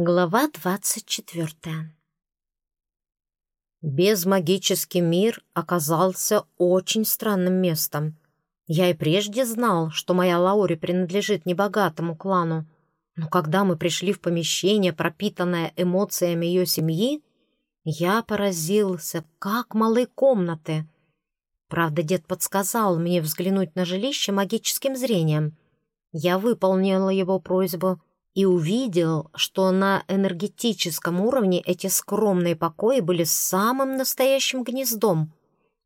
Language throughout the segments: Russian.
Глава двадцать четвертая Безмагический мир оказался очень странным местом. Я и прежде знал, что моя Лаури принадлежит небогатому клану, но когда мы пришли в помещение, пропитанное эмоциями ее семьи, я поразился, как малы комнаты. Правда, дед подсказал мне взглянуть на жилище магическим зрением. Я выполнила его просьбу и увидел, что на энергетическом уровне эти скромные покои были самым настоящим гнездом,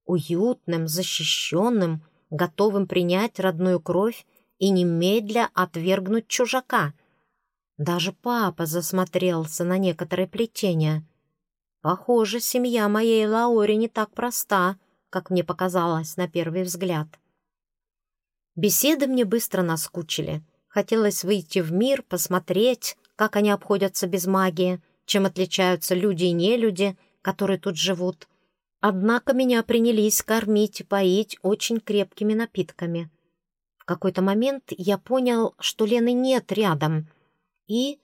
уютным, защищенным, готовым принять родную кровь и немедля отвергнуть чужака. Даже папа засмотрелся на некоторые плетения. Похоже, семья моей Лаори не так проста, как мне показалось на первый взгляд. Беседы мне быстро наскучили. Хотелось выйти в мир, посмотреть, как они обходятся без магии, чем отличаются люди и нелюди, которые тут живут. Однако меня принялись кормить и поить очень крепкими напитками. В какой-то момент я понял, что Лены нет рядом, и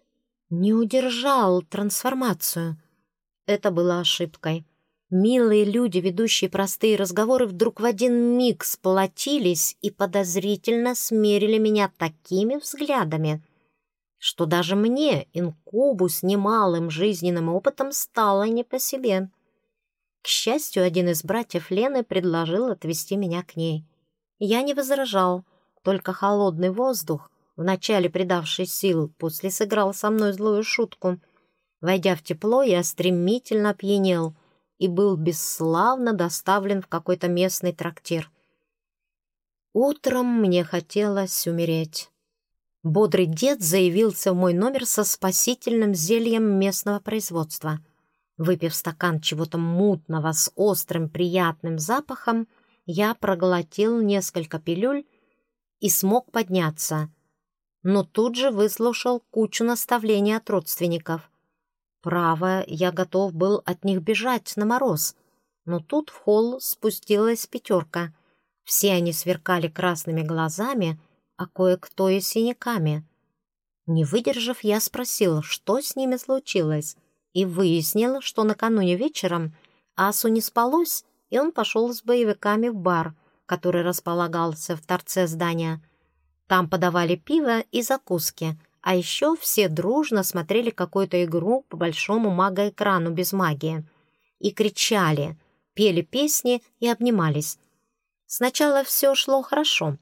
не удержал трансформацию. Это было ошибкой. Милые люди, ведущие простые разговоры, вдруг в один миг сплотились и подозрительно смерили меня такими взглядами, что даже мне, инкубу с немалым жизненным опытом, стало не по себе. К счастью, один из братьев Лены предложил отвезти меня к ней. Я не возражал, только холодный воздух, вначале придавший сил, после сыграл со мной злую шутку. Войдя в тепло, я стремительно опьянел и был бесславно доставлен в какой-то местный трактир. Утром мне хотелось умереть. Бодрый дед заявился в мой номер со спасительным зельем местного производства — Выпив стакан чего-то мутного с острым приятным запахом, я проглотил несколько пилюль и смог подняться, но тут же выслушал кучу наставлений от родственников. Право, я готов был от них бежать на мороз, но тут в холл спустилась пятерка. Все они сверкали красными глазами, а кое-кто и синяками. Не выдержав, я спросил, что с ними случилось — и выяснил, что накануне вечером Асу не спалось, и он пошел с боевиками в бар, который располагался в торце здания. Там подавали пиво и закуски, а еще все дружно смотрели какую-то игру по большому магоэкрану без магии. И кричали, пели песни и обнимались. Сначала все шло хорошо.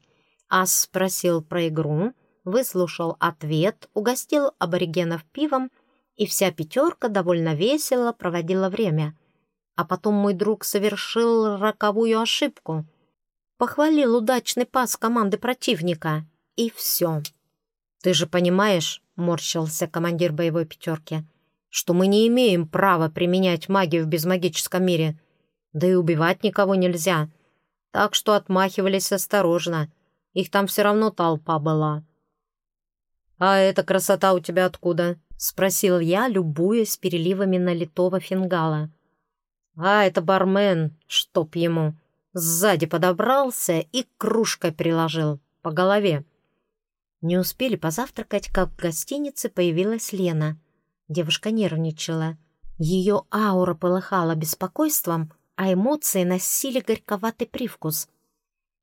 Ас спросил про игру, выслушал ответ, угостил аборигенов пивом и вся пятерка довольно весело проводила время. А потом мой друг совершил роковую ошибку. Похвалил удачный пас команды противника. И все. «Ты же понимаешь, — морщился командир боевой пятерки, — что мы не имеем права применять магию в безмагическом мире. Да и убивать никого нельзя. Так что отмахивались осторожно. Их там все равно толпа была». «А эта красота у тебя откуда?» — спросил я, любуясь переливами налитого фингала. «А, это бармен, чтоб ему!» Сзади подобрался и кружкой приложил по голове. Не успели позавтракать, как в гостинице появилась Лена. Девушка нервничала. Ее аура полыхала беспокойством, а эмоции носили горьковатый привкус.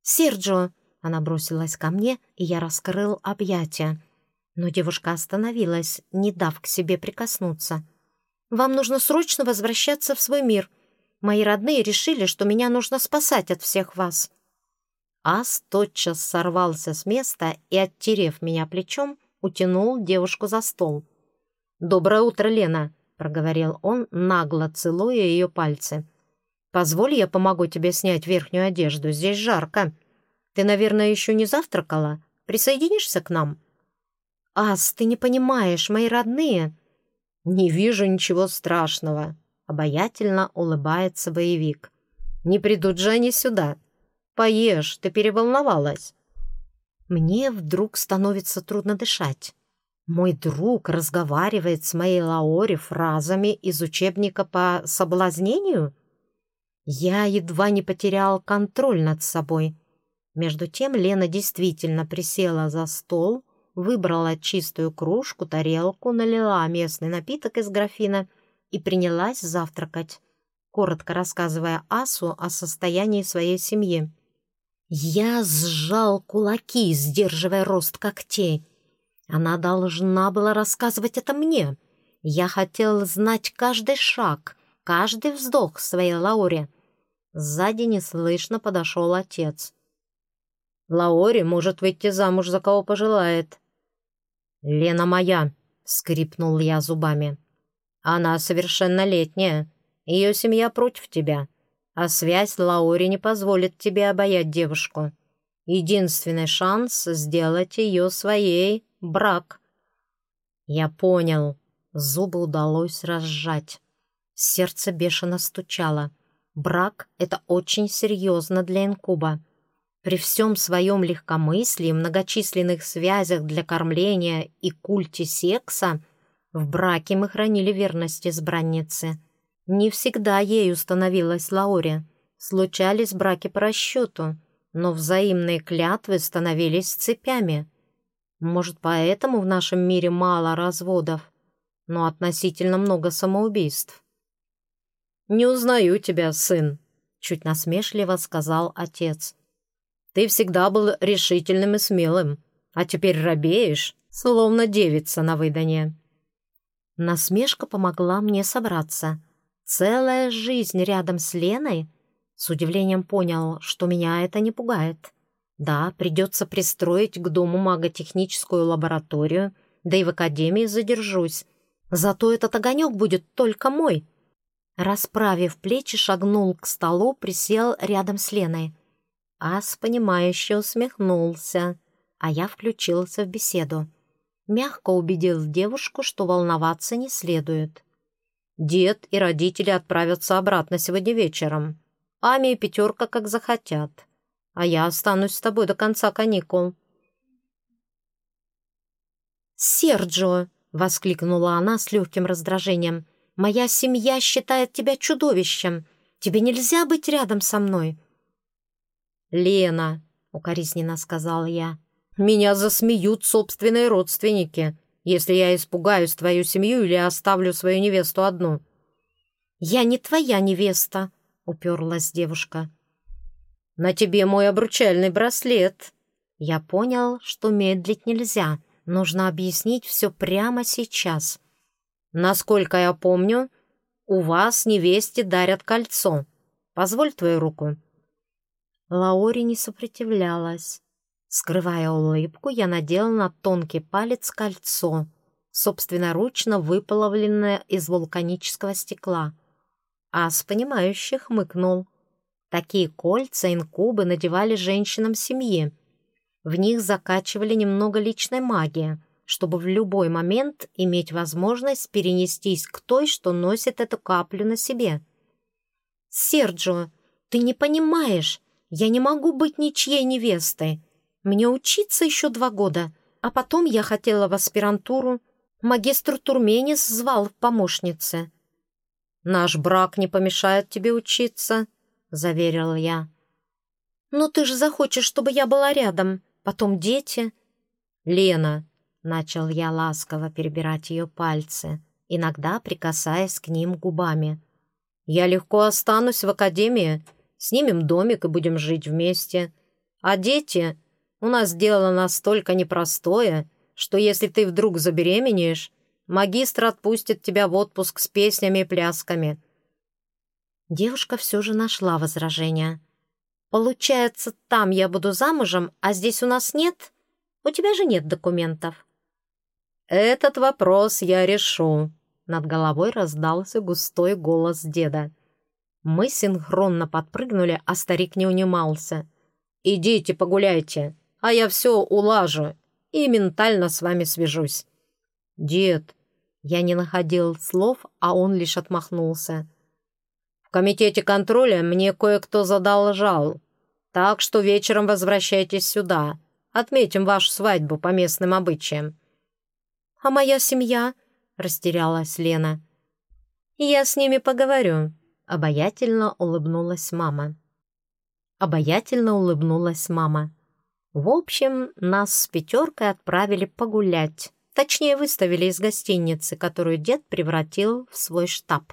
«Серджио!» — она бросилась ко мне, и я раскрыл объятия. Но девушка остановилась, не дав к себе прикоснуться. «Вам нужно срочно возвращаться в свой мир. Мои родные решили, что меня нужно спасать от всех вас». Ас тотчас сорвался с места и, оттерев меня плечом, утянул девушку за стол. «Доброе утро, Лена!» — проговорил он, нагло целуя ее пальцы. «Позволь, я помогу тебе снять верхнюю одежду. Здесь жарко. Ты, наверное, еще не завтракала? Присоединишься к нам?» «Ас, ты не понимаешь, мои родные...» «Не вижу ничего страшного», — обаятельно улыбается боевик. «Не придут же они сюда. Поешь, ты переволновалась». Мне вдруг становится трудно дышать. Мой друг разговаривает с моей Лаори фразами из учебника по соблазнению? Я едва не потерял контроль над собой. Между тем Лена действительно присела за стол, выбрала чистую кружку, тарелку, налила местный напиток из графина и принялась завтракать, коротко рассказывая Асу о состоянии своей семьи. Я сжал кулаки, сдерживая рост когтей. Она должна была рассказывать это мне. Я хотел знать каждый шаг, каждый вздох своей Лауре. Сзади неслышно подошел отец. «Лаури может выйти замуж за кого пожелает». «Лена моя», — скрипнул я зубами. «Она совершеннолетняя. Ее семья против тебя а связь Лаури не позволит тебе обаять девушку. Единственный шанс сделать ее своей — брак. Я понял. Зубы удалось разжать. Сердце бешено стучало. Брак — это очень серьезно для инкуба. При всем своем легкомыслии, многочисленных связях для кормления и культе секса в браке мы хранили верность избранницы — не всегда ею становилась Лаури. Случались браки по расчету, но взаимные клятвы становились цепями. Может, поэтому в нашем мире мало разводов, но относительно много самоубийств. «Не узнаю тебя, сын», — чуть насмешливо сказал отец. «Ты всегда был решительным и смелым, а теперь робеешь, словно девица на выданье». Насмешка помогла мне собраться — Целая жизнь рядом с Леной? С удивлением понял, что меня это не пугает. Да, придется пристроить к дому маготехническую лабораторию, да и в академии задержусь. Зато этот огонек будет только мой. Расправив плечи, шагнул к столу, присел рядом с Леной. Ас, понимающе усмехнулся, а я включился в беседу. Мягко убедил девушку, что волноваться не следует. Дед и родители отправятся обратно сегодня вечером. Ами и Пятерка как захотят. А я останусь с тобой до конца каникул». «Серджио!» — воскликнула она с легким раздражением. «Моя семья считает тебя чудовищем. Тебе нельзя быть рядом со мной». «Лена!» — укоризненно сказал я. «Меня засмеют собственные родственники если я испугаюсь твою семью или оставлю свою невесту одну». «Я не твоя невеста», — уперлась девушка. «На тебе мой обручальный браслет». Я понял, что медлить нельзя. Нужно объяснить все прямо сейчас. «Насколько я помню, у вас невесте дарят кольцо. Позволь твою руку». Лаори не сопротивлялась. Скрывая улыбку, я надел на тонкий палец кольцо, собственноручно выплавленное из вулканического стекла. Ас, понимающе хмыкнул. Такие кольца инкубы надевали женщинам семьи. В них закачивали немного личной магии, чтобы в любой момент иметь возможность перенестись к той, что носит эту каплю на себе. «Серджио, ты не понимаешь, я не могу быть ничьей невестой. Мне учиться еще два года, а потом я хотела в аспирантуру. Магистр Турменис звал в помощнице. «Наш брак не помешает тебе учиться», — заверила я. «Но ты же захочешь, чтобы я была рядом. Потом дети». «Лена», — начал я ласково перебирать ее пальцы, иногда прикасаясь к ним губами. «Я легко останусь в академии, снимем домик и будем жить вместе. А дети...» У нас дело настолько непростое, что если ты вдруг забеременеешь, магистр отпустит тебя в отпуск с песнями и плясками». Девушка все же нашла возражение. «Получается, там я буду замужем, а здесь у нас нет? У тебя же нет документов». «Этот вопрос я решу», — над головой раздался густой голос деда. Мы синхронно подпрыгнули, а старик не унимался. «Идите погуляйте, а я все улажу и ментально с вами свяжусь». «Дед», я не находил слов, а он лишь отмахнулся. «В комитете контроля мне кое-кто задолжал, так что вечером возвращайтесь сюда. Отметим вашу свадьбу по местным обычаям». «А моя семья?» — растерялась Лена. «Я с ними поговорю», — обаятельно улыбнулась мама. Обаятельно улыбнулась мама. В общем, нас с пятеркой отправили погулять. Точнее, выставили из гостиницы, которую дед превратил в свой штаб.